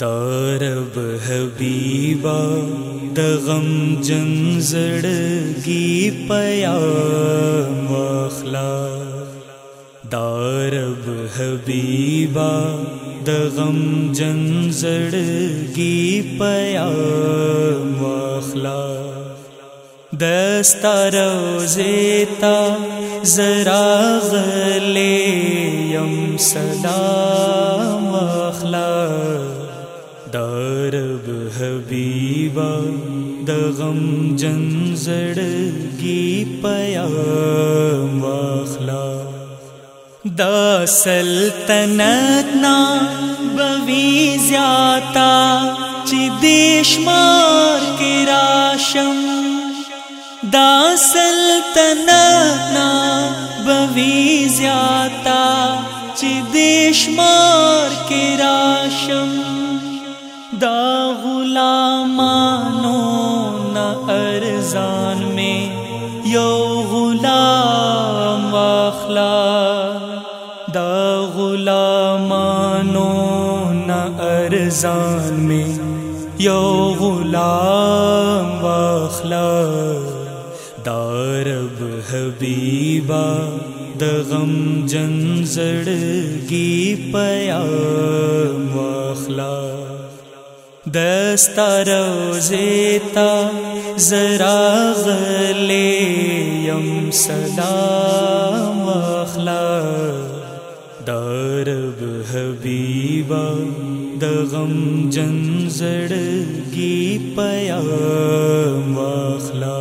دارب حبیبا د غم جن زړګي پیا مخلا دارب حبیبا د غم جن زړګي پیا مخلا دستار زیتا زرا غلې يم صدا مخلا दगं زیاتا जी دیش مار दासल् راشم دا سلطنت نا दासल् زیاتا बवि دیش مار मार् راشم غلامانو مانو ارزان میں یو غلام واخلا دا غلامانو ن ارزان میں یو گلا واخلہ دار بیبا دغم جن زڑگی پیام پیا واخلہ दस्तर जराग लेयं सदा वखला दरहबिवा दगं जं जीपया वखला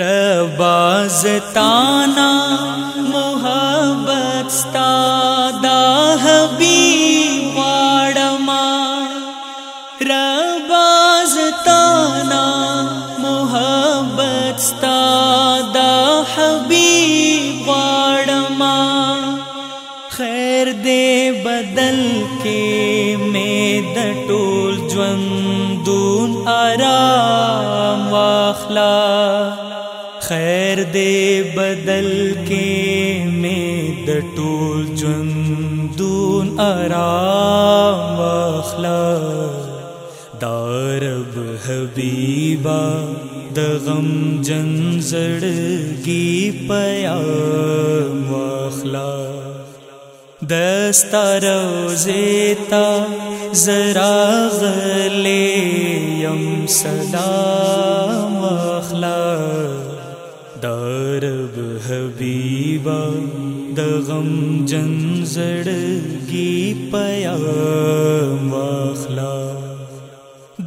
रबाजना मोहबता دل کې مې د ټول ژوند دون آرام واخلا خیر دې بدل کې مې د ټول ژوند دون آرام واخلا دارب حبیبا د غم جن زړګي پیا واخلا दस्तारोजेता जरागलेयं सदा मखला दरब हबीबा दगम जंजड़गी पया मखला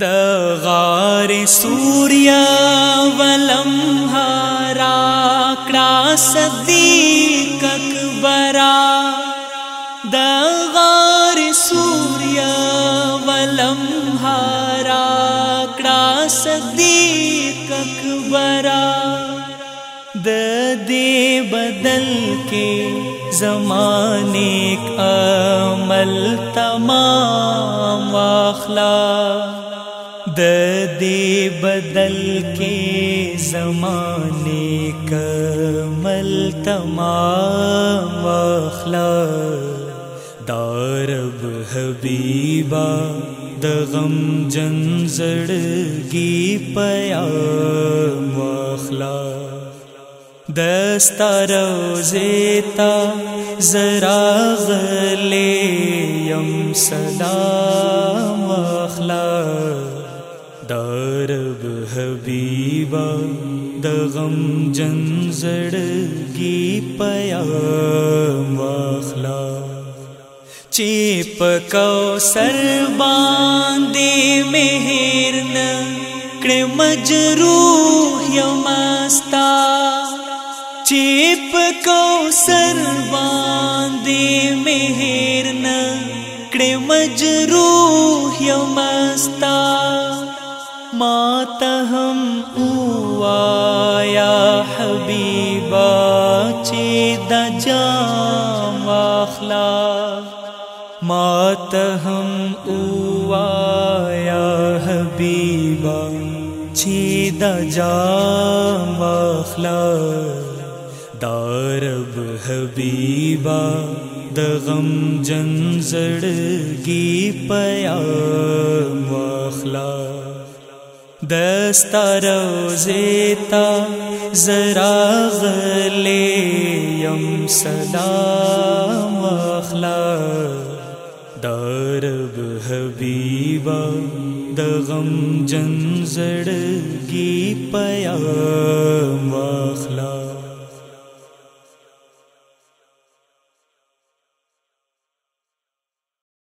दगार सूर्या वलम हारा क्रासदी لمحارا کړه صدیق اکبر د دې بدل کې زمانه عمل تمام واخلا د دې بدل کې زمانه کمل تمام واخلا دارب حبیبا دغم جن زڑگی گی پیا واخلہ دستارو زیتا ذرا لے یم صدا سدا دارب حبیبا دغم جن زڑگی گی پیا واخلہ चीप सर्वान्दे कौशलबादे कृमज रूह्यमस्ता कौ सर्वान्दे मेहेर् क्रिमज रुह्यमस्ता उवाया हबीबा चेदजा ماتہم اوایا حبیبا چی جا مخلا دارب حبیبا دغم جن زڑگی پیا مخلا دستا روزیتا ذرا غلیم یم दगम जन जड़गी पया वाखला